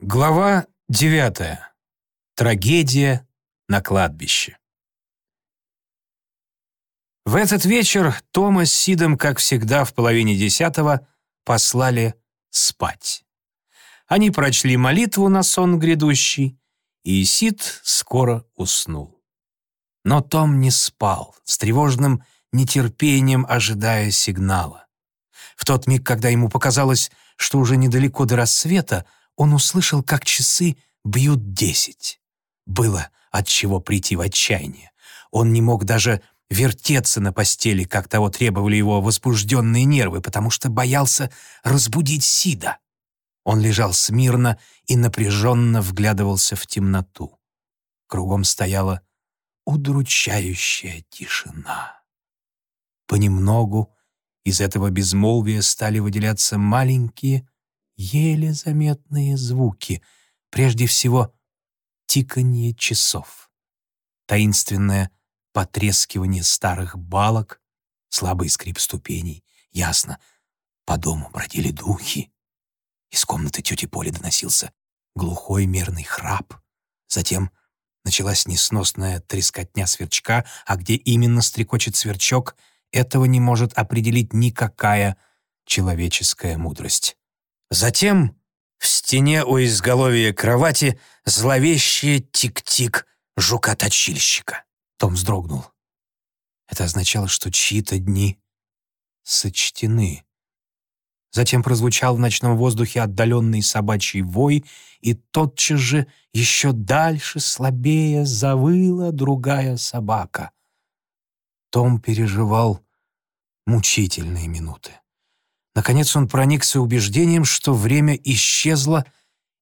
Глава девятая. Трагедия на кладбище. В этот вечер Тома с Сидом, как всегда, в половине десятого послали спать. Они прочли молитву на сон грядущий, и Сид скоро уснул. Но Том не спал, с тревожным нетерпением ожидая сигнала. В тот миг, когда ему показалось, что уже недалеко до рассвета, он услышал, как часы бьют десять. Было от чего прийти в отчаяние. Он не мог даже вертеться на постели, как того требовали его возбужденные нервы, потому что боялся разбудить Сида. Он лежал смирно и напряженно вглядывался в темноту. Кругом стояла удручающая тишина. Понемногу из этого безмолвия стали выделяться маленькие, еле заметные звуки, прежде всего тиканье часов, таинственное потрескивание старых балок, слабый скрип ступеней. Ясно, по дому бродили духи. Из комнаты тети Поли доносился глухой мерный храп. Затем началась несносная трескотня сверчка, а где именно стрекочет сверчок, этого не может определить никакая человеческая мудрость. Затем в стене у изголовья кровати зловещее тик-тик жука-точильщика. Том вздрогнул. Это означало, что чьи-то дни сочтены. Затем прозвучал в ночном воздухе отдаленный собачий вой, и тотчас же еще дальше, слабее, завыла другая собака. Том переживал мучительные минуты. Наконец он проникся убеждением, что время исчезло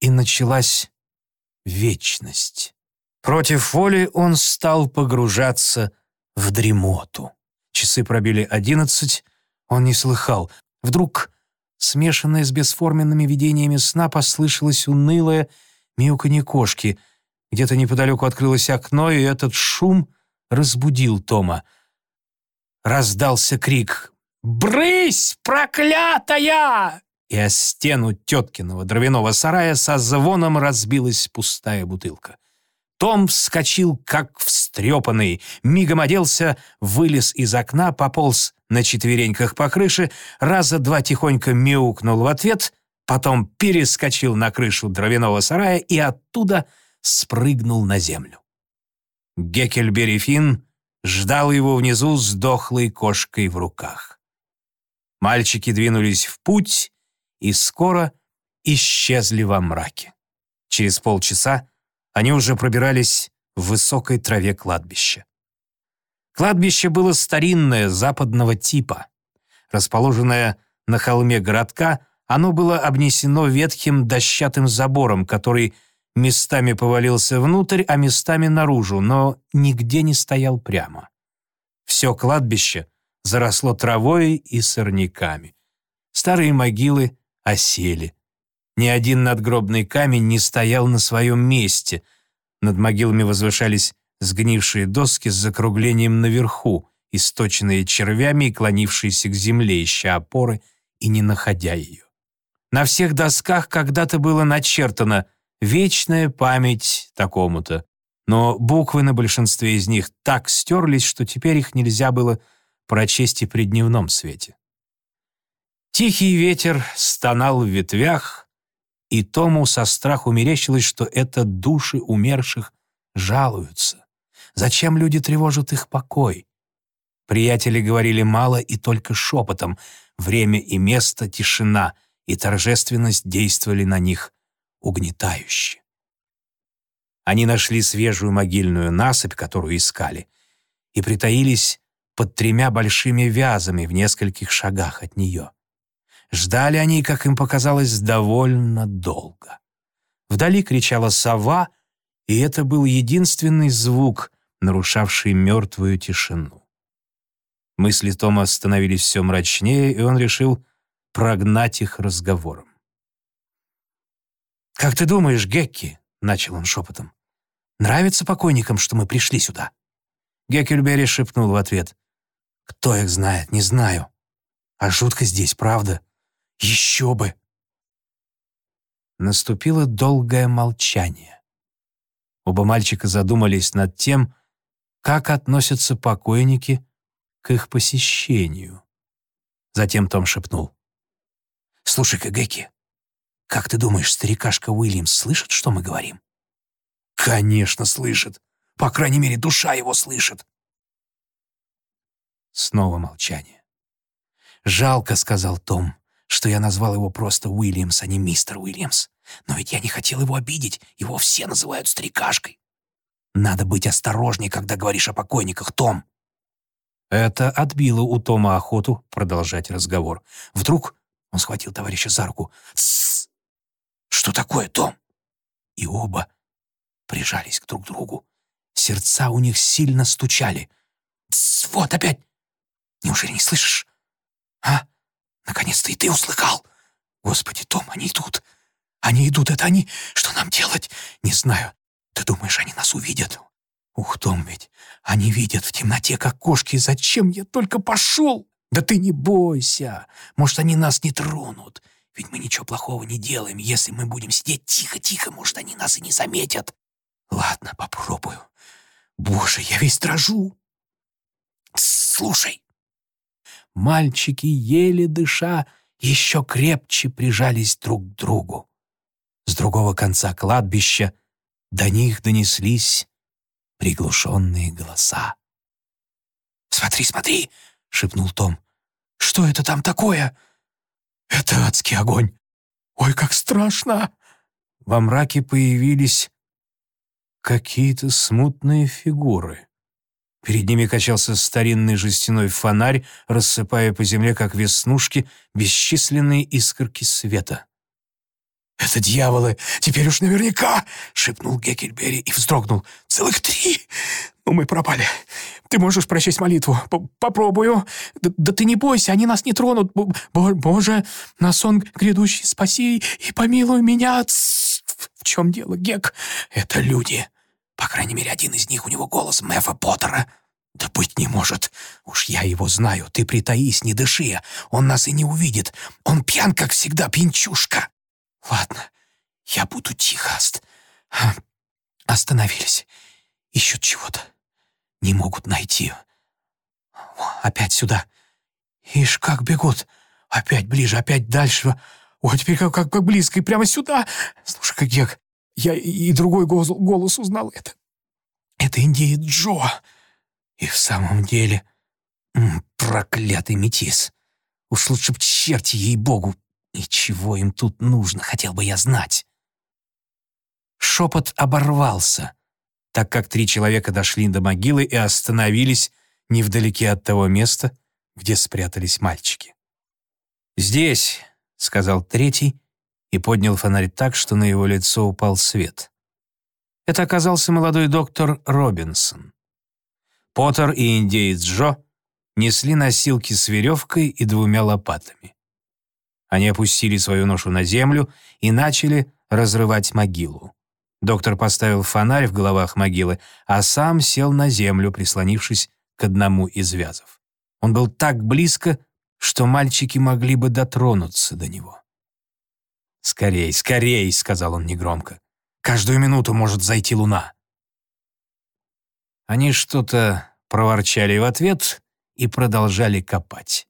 и началась вечность. Против воли он стал погружаться в дремоту. Часы пробили одиннадцать, он не слыхал. Вдруг, смешанное с бесформенными видениями сна, послышалось унылое мяуканье кошки. Где-то неподалеку открылось окно, и этот шум разбудил Тома. Раздался крик «Брысь, проклятая!» И о стену теткиного дровяного сарая со звоном разбилась пустая бутылка. Том вскочил, как встрепанный, мигом оделся, вылез из окна, пополз на четвереньках по крыше, раза два тихонько мяукнул в ответ, потом перескочил на крышу дровяного сарая и оттуда спрыгнул на землю. Геккельбери Финн ждал его внизу с дохлой кошкой в руках. Мальчики двинулись в путь и скоро исчезли во мраке. Через полчаса они уже пробирались в высокой траве кладбища. Кладбище было старинное, западного типа. Расположенное на холме городка, оно было обнесено ветхим дощатым забором, который местами повалился внутрь, а местами наружу, но нигде не стоял прямо. Все кладбище заросло травой и сорняками. Старые могилы осели. Ни один надгробный камень не стоял на своем месте. Над могилами возвышались сгнившие доски с закруглением наверху, источенные червями и клонившиеся к земле, ища опоры и не находя ее. На всех досках когда-то было начертано «Вечная память такому-то», но буквы на большинстве из них так стерлись, что теперь их нельзя было прочесть и при дневном свете. Тихий ветер стонал в ветвях, и Тому со страху мерещилось, что это души умерших жалуются. Зачем люди тревожат их покой? Приятели говорили мало и только шепотом. Время и место, тишина и торжественность действовали на них угнетающе. Они нашли свежую могильную насыпь, которую искали, и притаились под тремя большими вязами в нескольких шагах от нее. Ждали они, как им показалось, довольно долго. Вдали кричала сова, и это был единственный звук, нарушавший мертвую тишину. Мысли Тома становились все мрачнее, и он решил прогнать их разговором. «Как ты думаешь, Гекки?» — начал он шепотом. «Нравится покойникам, что мы пришли сюда?» Геккельбери шепнул в ответ. Кто их знает, не знаю. А жутко здесь, правда? Еще бы!» Наступило долгое молчание. Оба мальчика задумались над тем, как относятся покойники к их посещению. Затем Том шепнул. «Слушай-ка, Гекки, как ты думаешь, старикашка Уильямс слышит, что мы говорим?» «Конечно, слышит. По крайней мере, душа его слышит». Снова молчание. «Жалко», — сказал Том, — «что я назвал его просто Уильямс, а не мистер Уильямс. Но ведь я не хотел его обидеть, его все называют старикашкой. Надо быть осторожней, когда говоришь о покойниках, Том». Это отбило у Тома охоту продолжать разговор. Вдруг он схватил товарища за руку. «Тссс! Что такое, Том?» И оба прижались к друг другу. Сердца у них сильно стучали. «Тссс! Вот опять! Неужели не слышишь? А? Наконец-то и ты услыхал! Господи, Том, они идут! Они идут, это они! Что нам делать? Не знаю. Ты думаешь, они нас увидят? Ух, Том, ведь они видят в темноте, как кошки. Зачем я только пошел? Да ты не бойся. Может, они нас не тронут. Ведь мы ничего плохого не делаем. Если мы будем сидеть тихо-тихо, может, они нас и не заметят. Ладно, попробую. Боже, я весь дрожу. Слушай. Мальчики, еле дыша, еще крепче прижались друг к другу. С другого конца кладбища до них донеслись приглушенные голоса. «Смотри, смотри!» — шепнул Том. «Что это там такое?» «Это адский огонь! Ой, как страшно!» Во мраке появились какие-то смутные фигуры. Перед ними качался старинный жестяной фонарь, рассыпая по земле, как веснушки, бесчисленные искорки света. «Это дьяволы! Теперь уж наверняка!» — шепнул Геккельбери и вздрогнул. «Целых три! Ну, мы пропали. Ты можешь прочесть молитву? П Попробую. Да, да ты не бойся, они нас не тронут. Б Боже, на сон грядущий спаси и помилуй меня!» «В чем дело, Гек? Это люди. По крайней мере, один из них, у него голос Мэфа Поттера». «Да быть не может. Уж я его знаю. Ты притаись, не дыши. Он нас и не увидит. Он пьян, как всегда, пинчушка». Ладно, я буду тихо. Ост... Остановились. Ищут чего-то. Не могут найти. Опять сюда. Ишь, как бегут. Опять ближе, опять дальше. Ой, теперь как, как, как близко, и прямо сюда. Слушай-ка, Гек, я и другой голос, узнал это. Это индеец Джо. И в самом деле... проклятый метис. Уж лучше б черти, ей-богу, и чего им тут нужно, хотел бы я знать. Шепот оборвался, так как три человека дошли до могилы и остановились невдалеке от того места, где спрятались мальчики. «Здесь», — сказал третий и поднял фонарь так, что на его лицо упал свет. Это оказался молодой доктор Робинсон. Поттер и индеец Джо несли носилки с веревкой и двумя лопатами. Они опустили свою ношу на землю и начали разрывать могилу. Доктор поставил фонарь в головах могилы, а сам сел на землю, прислонившись к одному из вязов. Он был так близко, что мальчики могли бы дотронуться до него. «Скорей, скорей!» — сказал он негромко. «Каждую минуту может зайти луна». Они что-то проворчали в ответ и продолжали копать.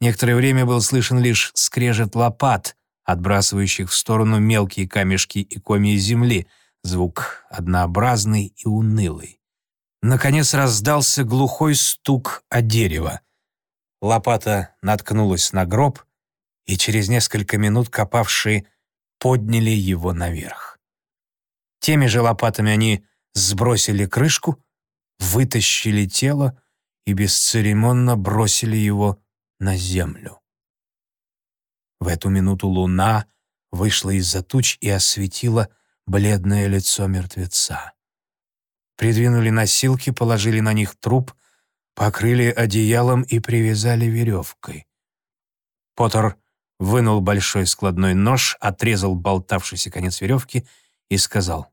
Некоторое время был слышен лишь скрежет лопат, отбрасывающих в сторону мелкие камешки и комья земли, звук однообразный и унылый. Наконец раздался глухой стук о дерево. Лопата наткнулась на гроб, и через несколько минут копавшие подняли его наверх. Теми же лопатами они сбросили крышку, вытащили тело и бесцеремонно бросили его на землю. В эту минуту луна вышла из-за туч и осветила бледное лицо мертвеца. Придвинули носилки, положили на них труп, покрыли одеялом и привязали веревкой. Поттер вынул большой складной нож, отрезал болтавшийся конец веревки и сказал.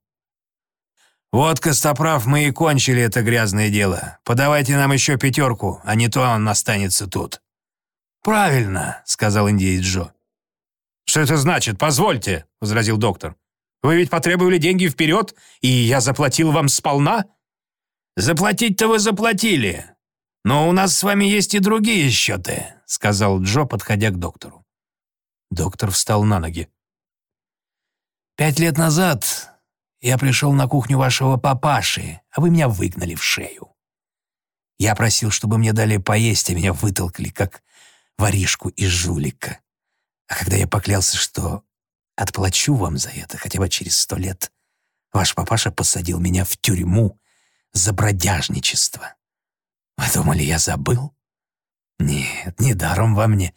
«Вот, Костоправ, мы и кончили это грязное дело. Подавайте нам еще пятерку, а не то он останется тут». «Правильно», — сказал индеец Джо. «Что это значит? Позвольте», — возразил доктор. «Вы ведь потребовали деньги вперед, и я заплатил вам сполна?» «Заплатить-то вы заплатили, но у нас с вами есть и другие счеты», — сказал Джо, подходя к доктору. Доктор встал на ноги. «Пять лет назад я пришел на кухню вашего папаши, а вы меня выгнали в шею. Я просил, чтобы мне дали поесть, а меня вытолкли, как воришку из жулика. А когда я поклялся, что отплачу вам за это хотя бы через сто лет, ваш папаша посадил меня в тюрьму за бродяжничество. Вы думали, я забыл? Нет, недаром во мне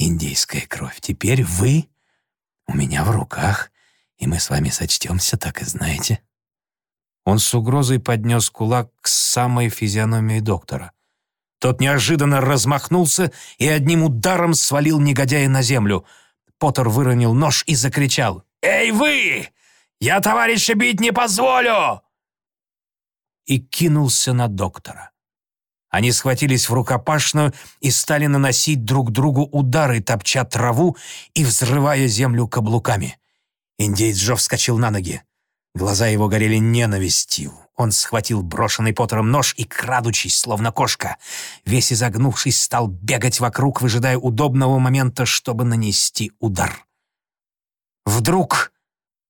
индейская кровь. Теперь вы у меня в руках, и мы с вами сочтемся, так и знаете». Он с угрозой поднес кулак к самой физиономии доктора. Тот неожиданно размахнулся и одним ударом свалил негодяя на землю. Поттер выронил нож и закричал. «Эй, вы! Я товарища бить не позволю!» И кинулся на доктора. Они схватились в рукопашную и стали наносить друг другу удары, топча траву и взрывая землю каблуками. Индейец Джо вскочил на ноги. Глаза его горели ненавистью. Он схватил брошенный Поттером нож и, крадучись, словно кошка, весь изогнувшись, стал бегать вокруг, выжидая удобного момента, чтобы нанести удар. Вдруг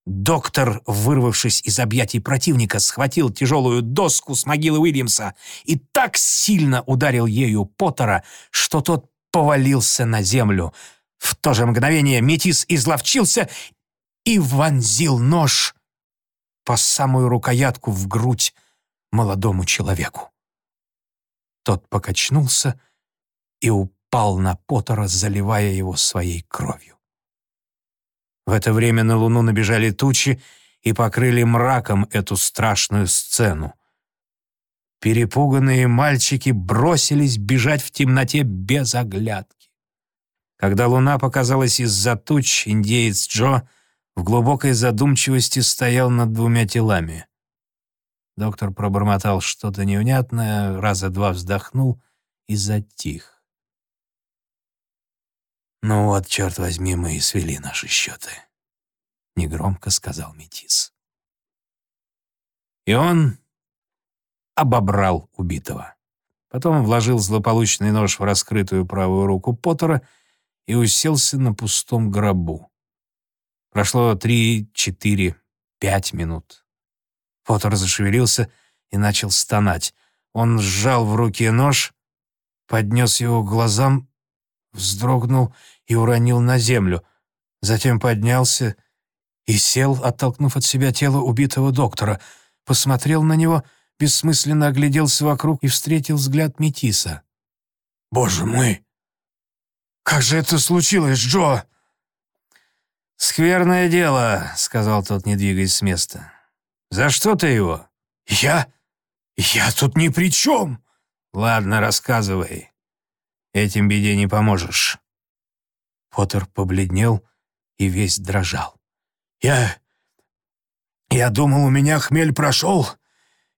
доктор, вырвавшись из объятий противника, схватил тяжелую доску с могилы Уильямса и так сильно ударил ею Поттера, что тот повалился на землю. В то же мгновение Метис изловчился и вонзил нож по самую рукоятку в грудь молодому человеку. Тот покачнулся и упал на Поттера, заливая его своей кровью. В это время на луну набежали тучи и покрыли мраком эту страшную сцену. Перепуганные мальчики бросились бежать в темноте без оглядки. Когда луна показалась из-за туч, индеец Джо — в глубокой задумчивости стоял над двумя телами. Доктор пробормотал что-то невнятное, раза два вздохнул и затих. «Ну вот, черт возьми, мы и свели наши счеты», — негромко сказал Метис. И он обобрал убитого. Потом вложил злополучный нож в раскрытую правую руку Поттера и уселся на пустом гробу. Прошло три, четыре, пять минут. Поттер зашевелился и начал стонать. Он сжал в руке нож, поднес его к глазам, вздрогнул и уронил на землю. Затем поднялся и сел, оттолкнув от себя тело убитого доктора. Посмотрел на него, бессмысленно огляделся вокруг и встретил взгляд Метиса. «Боже мой! Как же это случилось, Джо?» «Скверное дело», — сказал тот, не двигаясь с места. «За что ты его?» «Я? Я тут ни при чем!» «Ладно, рассказывай. Этим беде не поможешь». Поттер побледнел и весь дрожал. «Я... я думал, у меня хмель прошел.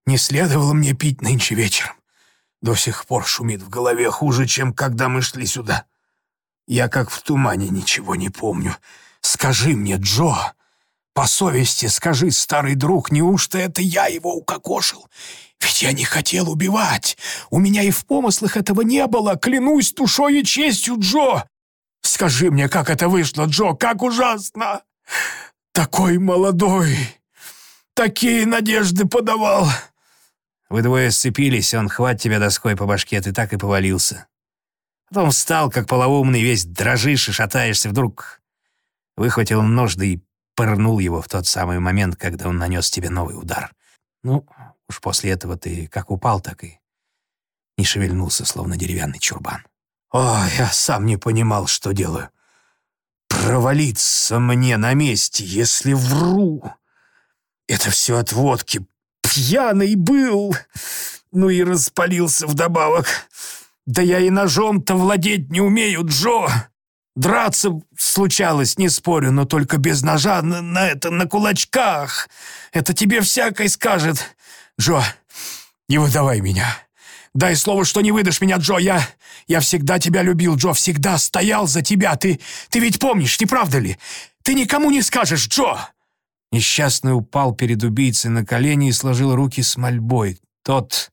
Не следовало мне пить нынче вечером. До сих пор шумит в голове хуже, чем когда мы шли сюда. Я как в тумане ничего не помню. Скажи мне, Джо, по совести скажи, старый друг, неужто это я его укокошил? Ведь я не хотел убивать. У меня и в помыслах этого не было. Клянусь душой и честью, Джо. Скажи мне, как это вышло, Джо, как ужасно. Такой молодой. Такие надежды подавал. Вы двое сцепились, он хват тебя доской по башке, ты так и повалился. Потом встал, как полоумный, весь дрожишь и шатаешься. Вдруг выхватил нож, да и пырнул его в тот самый момент, когда он нанес тебе новый удар. Ну, уж после этого ты как упал, так и не шевельнулся, словно деревянный чурбан. О, я сам не понимал, что делаю. Провалиться мне на месте, если вру. Это все от водки. Пьяный был. Ну и распалился вдобавок. Да я и ножом-то владеть не умею, Джо. Драться случалось, не спорю, но только без ножа, на, на это, на кулачках. Это тебе всякой скажет. Джо, не выдавай меня. Дай слово, что не выдашь меня, Джо. Я... я всегда тебя любил, Джо. Всегда стоял за тебя. Ты... ты ведь помнишь, не правда ли? Ты никому не скажешь, Джо!» Несчастный упал перед убийцей на колени и сложил руки с мольбой. Тот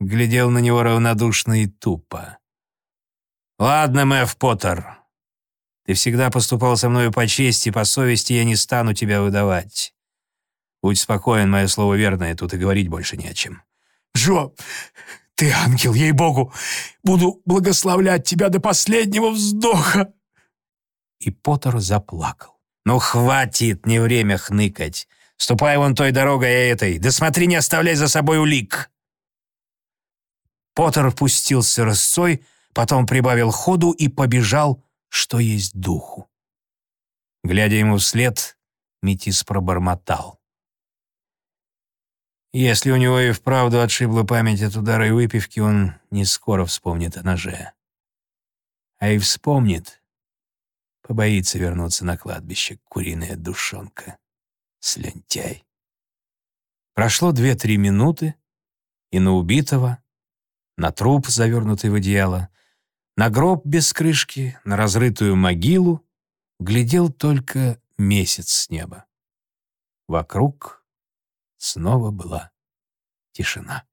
глядел на него равнодушно и тупо. «Ладно, Мэв Поттер, ты всегда поступал со мной по чести, по совести, я не стану тебя выдавать. Будь спокоен, мое слово верное, тут и говорить больше не о чем». «Джо, ты ангел, ей-богу! Буду благословлять тебя до последнего вздоха!» И Поттер заплакал. «Ну, хватит, не время хныкать. Ступай вон той дорогой и этой. Да смотри, не оставляй за собой улик!» Поттер пустился рысцой, потом прибавил ходу и побежал, что есть духу. Глядя ему вслед, Метис пробормотал. Если у него и вправду отшибла память от удара и выпивки, он не скоро вспомнит о ноже. А и вспомнит, побоится вернуться на кладбище, куриная душонка, слюнтяй. Прошло две-три минуты, и на убитого, на труп, завернутый в одеяло, на гроб без крышки, на разрытую могилу глядел только месяц с неба. Вокруг снова была тишина.